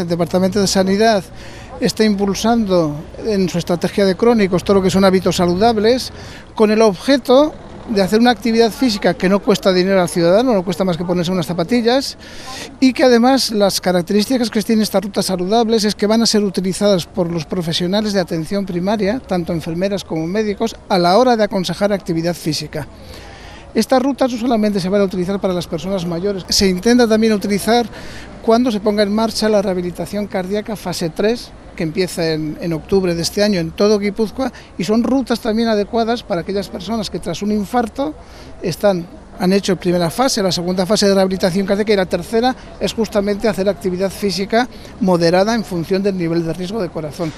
El Departamento de Sanidad está impulsando en su estrategia de crónicos todo lo que son hábitos saludables con el objeto de hacer una actividad física que no cuesta dinero al ciudadano, no cuesta más que ponerse unas zapatillas y que además las características que tienen estas rutas saludables es que van a ser utilizadas por los profesionales de atención primaria, tanto enfermeras como médicos, a la hora de aconsejar actividad física. Estas rutas no solamente se van a utilizar para las personas mayores, se intenta también utilizar cuando se ponga en marcha la rehabilitación cardíaca fase 3, que empieza en, octubre de este año en todo Guipúzcoa, y son rutas también adecuadas para aquellas personas que tras un infarto están han hecho primera fase, la segunda fase de rehabilitación cardíaca y la tercera es justamente hacer actividad física moderada en función del nivel de riesgo de corazón.